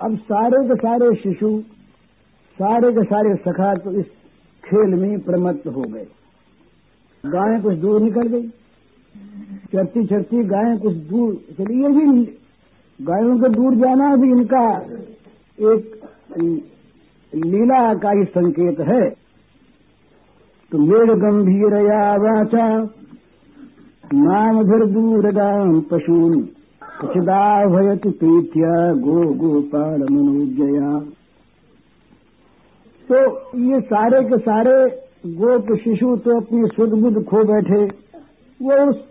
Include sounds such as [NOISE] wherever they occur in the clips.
अब सारे के सारे शिशु सारे के सारे सखा तो इस खेल में प्रमत्त हो गए। गायें कुछ दूर निकल गई। चढ़ती चढ़ती गायें कुछ दूर चली ये भी गायों के दूर जाना भी इनका एक लीला का ही संकेत है। तो मेड़ गंभीर या वाचा, नाम भर दूर गाम पशून। भयत प्रीत्या गो गोपाल मनोजया तो ये सारे के सारे गोप शिशु तो अपनी सुध बुद्ध खो बैठे। वो उस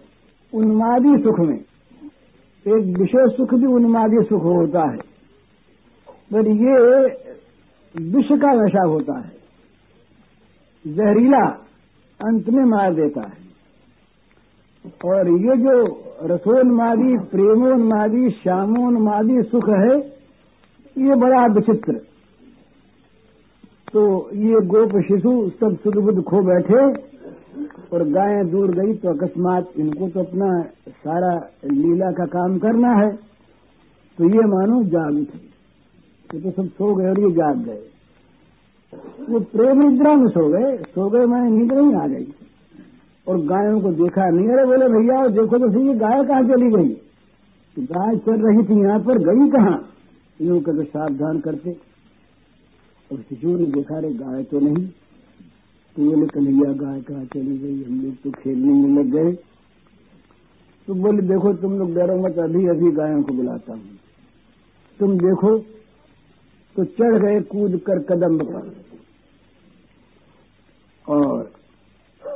उन्मादी सुख में, एक विशेष सुख भी उन्मादी सुख होता है। पर ये विष का नशा होता है। जहरीला अंत में मार देता है। और ये जो रसोन्मादी, प्रेमोन्मादी, श्यामोन्मादी सुख है, ये बड़ा विचित्र। तो ये गोप शिशु सब सुध बुद्ध खो बैठे और गायें दूर गई तो अकस्मात इनको तो अपना सारा लीला का काम करना है। तो ये मानो जाग उठे। ये तो सब सो गए और ये जाग गए। वो प्रेम निद्रा में सो गए। सो गए मैं नींद नहीं आ गई। और गायों को देखा नहीं। अरे बोले, भैया और देखो तो सही, गाय कहाँ चली गई? तो गाय चल रही थी यहाँ पर, गई कहाँ? यूँ करके सावधान करते। और शिशु ने देखा रे गाय तो नहीं। तो बोले कन्हैया गाय कहाँ चली गई? हम लोग तो खेलने में लग गए। तो बोले, देखो, तुम लोग डरो मत, अभी अभी गायों को बुलाता हूँ। तुम देखो। तो चढ़ गए, कूद कर कदम पर और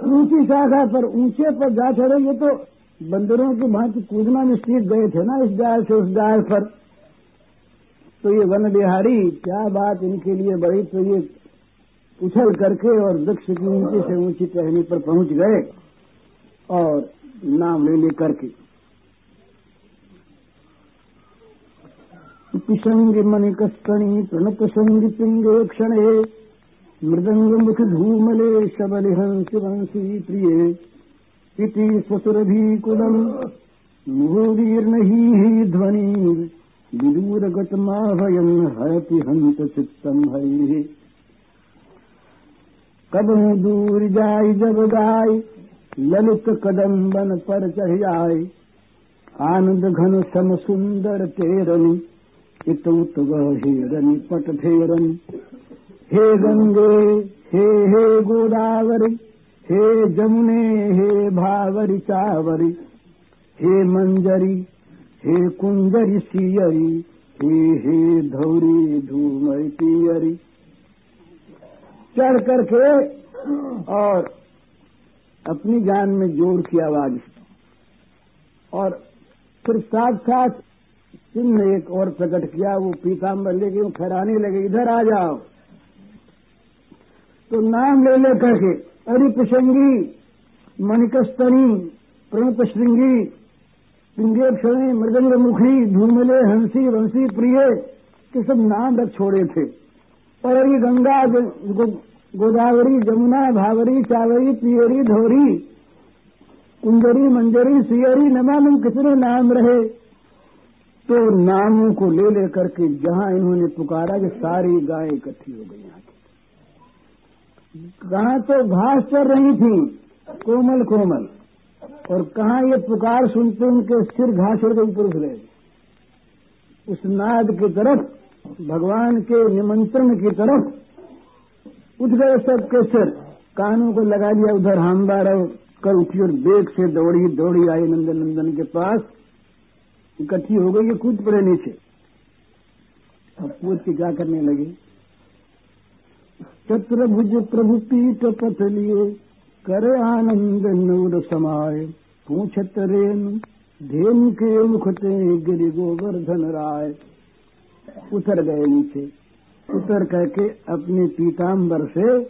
ऊँची शाखा पर, ऊँचे पर जा चढ़े। ये तो बंदरों की भांति कूदना में सीख गए थे ना इस डाल से, उस डाल पर। तो ये वन बिहारी, क्या बात इनके लिए बड़ी तो ये उछल करके और वृक्ष की ऊँची से ऊँची टहनी पर पहुँच गए और नाम ले ले करके पिशंग मणिकस्तणी प्रणत संग पिंगे क्षण। मृदंगमुख धूमले शबलिहंस वंशी प्रिये इति स्वसुरभीकुलम् मुहुरीर्नहि ध्वनि विदूरगतमाभयम् हयति हंत चित्तम् हरिः कब दूर जाय जब गाय ललित कदम्बन पर चढ़ आनंद घन सम सुंदर तेरनी इत उत पट ठेरनी हे गंगे, हे हे गोदावरी, हे जमुने, हे भावरी चावरी, हे मंजरी, हे कुंजरी सियरी, हे हे धौरी धूमरी पियरी चढ़ करके और अपनी जान में ज़ोर की आवाज़ और फिर साथ साथ चिन्ह एक और प्रकट किया, वो पीताम्बर लेके फहराने लगे, इधर आ जाओ। तो नाम ले ले करके अरि प्रसंगी मणिकस्तनी प्रणत श्रृंगी पिंगे क्षणी मृदंग मुखी धूमले, हँसी, वंशी, प्रिय के सब नाम रख छोड़े थे। और ये गंगा गोदावरी, जमुना, भावरी चावरी पियरी, धोरी, कुंजरी, मंजरी, सियरी न मालूम कितने नाम रहे? तो नामों को ले लेकर के जहाँ इन्होंने पुकारा कि सारी गाय इकट्ठी हो गई यहाँ कहा तो घास चल रही थी, कोमल कोमल। और कहा ये पुकार सुनते उनके सिर घास के ऊपर गए उस नाद की तरफ़, भगवान के निमंत्रण की तरफ़, उठ गए सबके सिर। कानों को लगा लिया उधर हम बार कर उठी और बेग से दौड़ी दौड़ी आई नंदन नंदन के पास। इकट्ठी हो गई कूद पड़े नीचे। अब कूद के क्या करने लगे? चतुर्भुज प्रभु पीठ पथ लिए, करे आनंद नूर समाये। पूछत रेन धेन के मुखते गिरी गोवर्धन राय। उतर गए नीचे। उतर करके अपने पीताम्बर से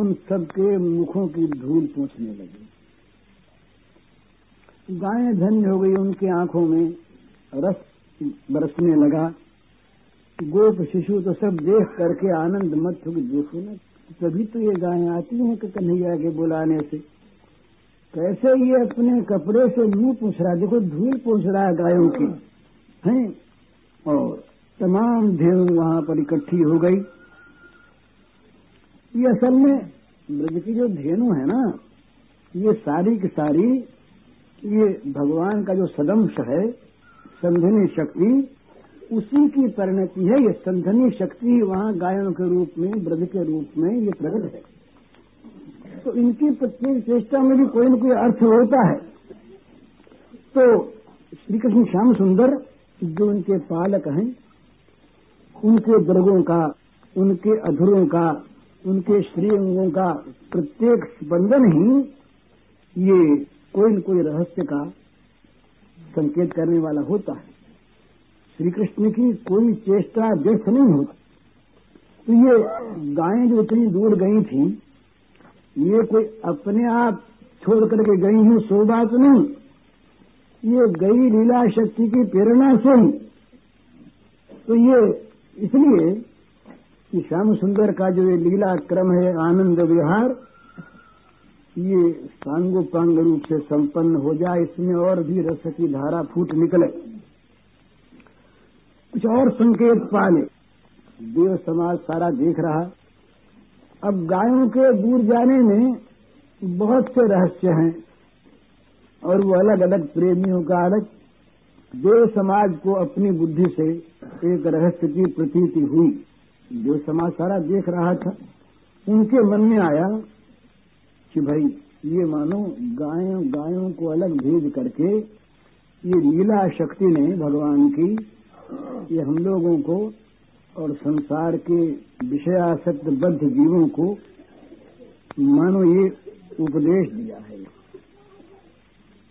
उन सबके मुखों की धूल पूछने लगी। गायें धन्य हो गई उनकी आँखों में। रस बरसने लगा। गोप शिशु तो सब देख करके आनंद मत हो देखो ना, तभी तो ये गायें आती हैं कि कन्हैया के बुलाने से। कैसे ये अपने कपड़े से मुँह पूछ रहा देखो, धूल पूछ रहा है गायों की। हैं? और तमाम धेनु वहाँ पर इकट्ठी हो गई। ये असल में ब्रज की जो धेनु है ना, ये सारी की सारी, ये भगवान का जो सदंश है संधनी शक्ति उसी की परिणति है, ये संधनी शक्ति वहाँ गायों के रूप में ब्रज के रूप में ये प्रकट है। तो इनकी प्रत्येक चेष्टा में भी कोई न कोई अर्थ होता है। तो श्री कृष्ण श्याम सुंदर जो उनके पालक हैं, उनके दुर्गों का, उनके अधुरों का, उनके श्रीअंगों का प्रत्येक स्पंदन ही ये कोई न कोई रहस्य का संकेत करने वाला होता है। श्री कृष्ण की कोई चेष्टा व्यर्थ नहीं होती। तो ये गायें जो इतनी दूर गई थी, ये कोई अपने आप छोड़ करके गई हूँ, सो बात नहीं। ये गई लीला शक्ति की प्रेरणा से ही। तो ये इसलिए कि श्याम सुंदर का जो ये लीला क्रम है, आनंद विहार, ये सांगोपांग रूप से संपन्न हो जाए, इसमें और भी रस की धारा फूट निकले। कुछ और संकेत पाले देव समाज सारा देख रहा। अब गायों के दूर जाने में बहुत से रहस्य हैं और वो अलग अलग प्रेमियों का अलग। देव समाज को अपनी बुद्धि से एक रहस्य की प्रतीति हुई। देव समाज सारा देख रहा था। उनके मन में आया कि भाई, ये मानो गायों गायों को अलग भेज करके ये लीला शक्ति ने भगवान की ये हम लोगों को और संसार के विषयासक्त बद्ध जीवों को मानो ये उपदेश दिया है।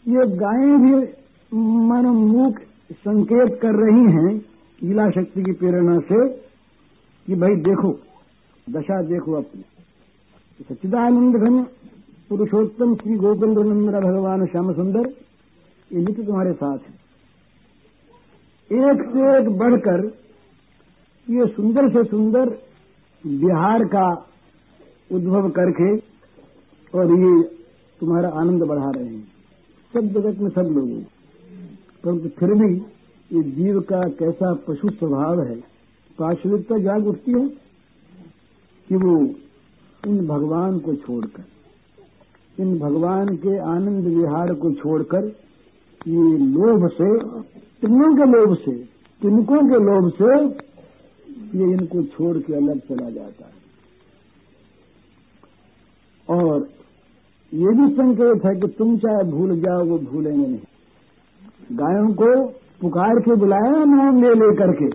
ये गायें भी मानो मूक संकेत कर रही हैं लीला शक्ति की प्रेरणा से कि भाई देखो, दशा देखो अपनी। सच्चिदानंद घन पुरुषोत्तम श्री गोकुल नंदन भगवान श्याम सुंदर, ये नित्य तुम्हारे साथ है। एक से एक बढ़कर ये सुंदर से सुंदर बिहार का उद्भव करके और ये तुम्हारा आनंद बढ़ा रहे हैं। सब जगत में सब लोग परंतु फिर भी ये जीव का कैसा पशु स्वभाव है पार्श्विकता जाग उठती है कि वो इन भगवान को छोड़कर, इन भगवान के आनंद विहार को छोड़कर ये लोभ से तिनों के लोभ से तिनकों के लोभ से ये इनको छोड़ के अलग चला जाता है। और ये भी संकेत है कि तुम चाहे भूल जाओ, वो भूलेंगे नहीं। गायों को पुकार के बुलाया नाम ले लेकर के।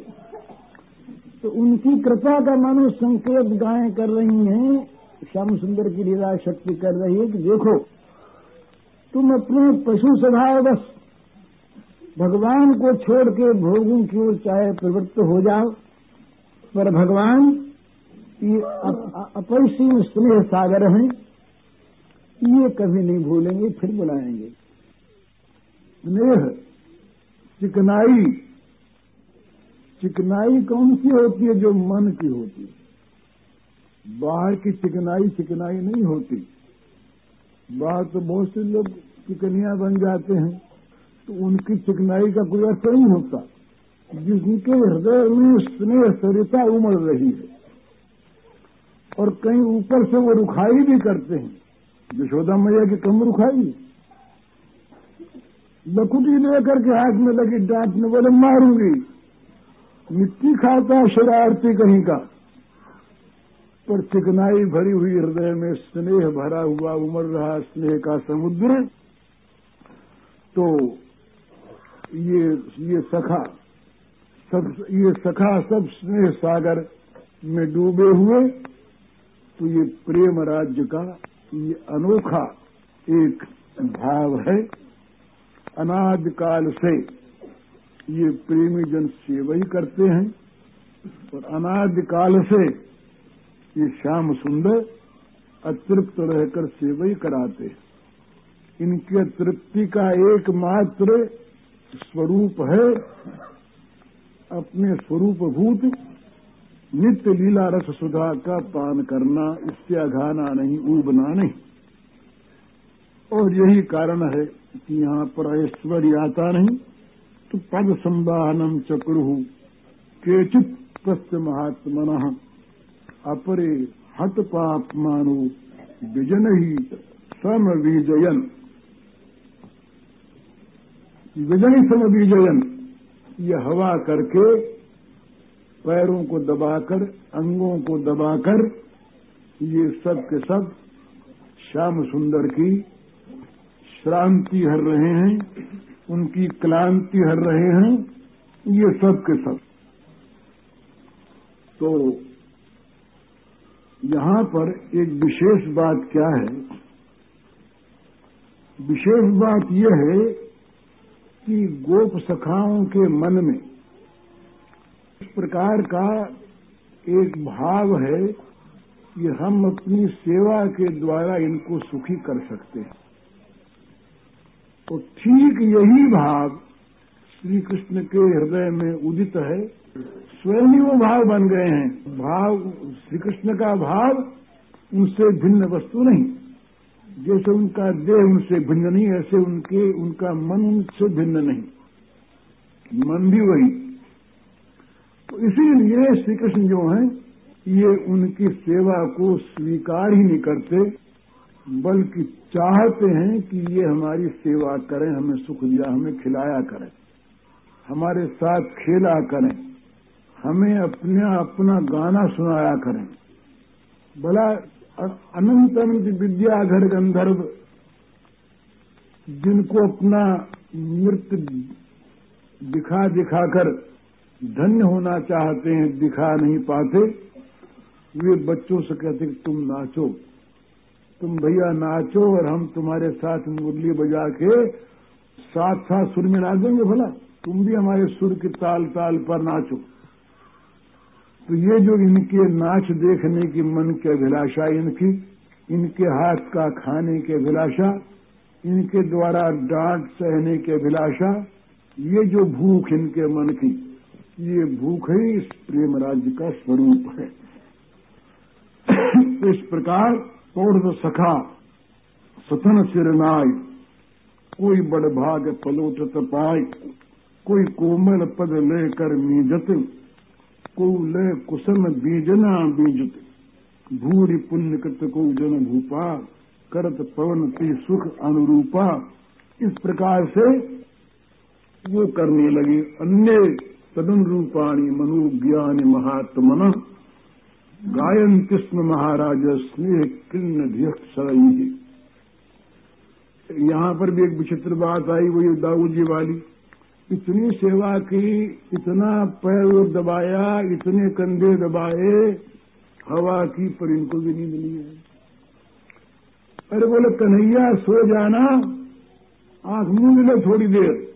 तो उनकी कृपा का मानो संकेत गायें कर रही हैं, श्याम सुंदर की लीला शक्ति कर रही है कि देखो, तुम अपने पशु स्वभाव बस भगवान को छोड़ के भोगों की ओर चाहे प्रवृत्त हो जाओ, पर भगवान ये अपरिसीम स्नेह सागर हैं, ये कभी नहीं भूलेंगे, फिर बुलाएँगे। स्नेह, चिकनाई चिकनाई कौन सी होती है जो मन की होती है? बाहर की चिकनाई चिकनाई नहीं होती। बाहर तो बहुत से लोग चिकनिया बन जाते हैं। तो उनकी चिकनाई का कोई अर्थ नहीं होता। जिनके हृदय में स्नेह, सरिता उमड़ रही है। और कहीं ऊपर से वो रुखाई भी करते हैं। यशोदा मैया की कम रुखाई लकुटी लेकर के हाथ में लगी डांट में बोले, मारूँगी। मिट्टी खाता शरारती कहीं का। पर चिकनाई भरी हुई हृदय में स्नेह भरा हुआ उमड़ रहा, स्नेह का समुद्र। तो ये ये सखा, सब, ये सखा सब स्नेह सागर में डूबे हुए तो ये प्रेम राज्य का, ये अनोखा एक भाव है। अनाज काल से ये प्रेमी जन सेवा ही करते हैं, और अनाज काल से ये श्याम सुंदर अतृप्त रहकर सेवा ही कराते हैं। इनकी तृप्ति का एकमात्र स्वरूप है, अपने स्वरूप भूत नित्य लीला रस सुधा का पान करना, इससे अघाना नहीं, ऊबना नहीं। और यही कारण है कि यहाँ पर ऐश्वर्य आता नहीं तो पद संवाहनम चक्रु केचित तस्य महात्मन अपरे हत पाप पापमानो विजन ही सम विजयन विजन ही सम विजयन ये हवा करके पैरों को दबाकर, अंगों को दबाकर, ये सब के सब श्याम सुंदर की श्रांति हर रहे हैं, उनकी क्लांति हर रहे हैं, ये सब के सब। तो यहाँ पर एक विशेष बात क्या है? विशेष बात यह है कि गोप सखाओं के मन में इस प्रकार का एक भाव है कि हम अपनी सेवा के द्वारा इनको सुखी कर सकते हैं। तो ठीक यही भाव श्री कृष्ण के हृदय में उदित है। स्वयं ही वो भाव बन गए हैं। भाव श्री कृष्ण का भाव उनसे भिन्न वस्तु नहीं। जैसे उनका देह उनसे भिन्न नहीं, ऐसे उनके, उनका मन उनसे भिन्न नहीं। मन भी वही। तो इसीलिए श्री कृष्ण जो हैं, ये उनकी सेवा को स्वीकार ही नहीं करते, बल्कि चाहते हैं कि ये हमारी सेवा करें, हमें सुख दिया, हमें खिलाया करें। हमारे साथ खेला करें। हमें अपना अपना गाना सुनाया करें। भला अनंत अनंत विद्याधर गंधर्व, जिनको अपना नृत्य दिखा दिखाकर धन्य होना चाहते हैं, दिखा नहीं पाते, वे बच्चों से कहते कि तुम नाचो। तुम भैया नाचो और हम तुम्हारे साथ मुरली बजा के साथ साथ सुर में नाच देंगे भला। तुम भी हमारे सुर की ताल ताल पर नाचो। तो ये जो इनके नाच देखने की मन की अभिलाषा इनकी, इनके हाथ का खाने की अभिलाषा, इनके द्वारा डांट सहने की अभिलाषा, ये जो भूख इनके मन की, ये भूख ही इस प्रेम राज्य का स्वरूप है। [COUGHS] इस प्रकार पौड़ सखा सतन सिरनाय कोई बड़ भाग पलोटत पाय कोई कोमल पद लेकर मीजत को ले कुसम बीजना बीजत। भूरी पुण्य कृत को जन भूपा, करत पवन ती सुख अनुरूपा। इस प्रकार से वो करने लगे अन्य तदन रूपाणी मनोज्ञान महात्मन। गायन कृष्ण महाराज स्नेह किन्न ध्यक्षरई यहाँ पर भी एक विचित्र बात आई, वो ये दाऊ जी वाली। इतनी सेवा की, इतना पैर दबाया, इतने कंधे दबाए, हवा की पर इनको भी नहीं मिली है अरे बोले, कन्हैया, सो जाना। आँख मूंद लो थोड़ी देर।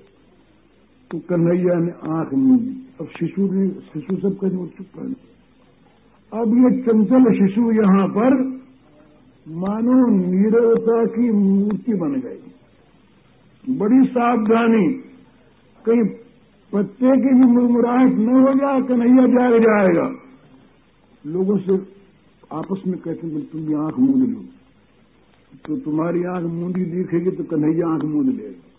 तो कन्हैया ने आँख मूंदी अब शिशु ने, शिशु सब कहीं चुप कर अब ये चंचल शिशु यहाँ पर, मानो नीरवता की मूर्ति बन गई। बड़ी सावधानी कहीं पत्ते की भी मुरमुराहट न हो जाए, कन्हैया जाग जाएगा। लोगों से आपस में कहते हैं तुम आँख मूंद लो। तो तुम्हारी आँख मूंदी दिखेगी तो कन्हैया आँख मूंद लेगा।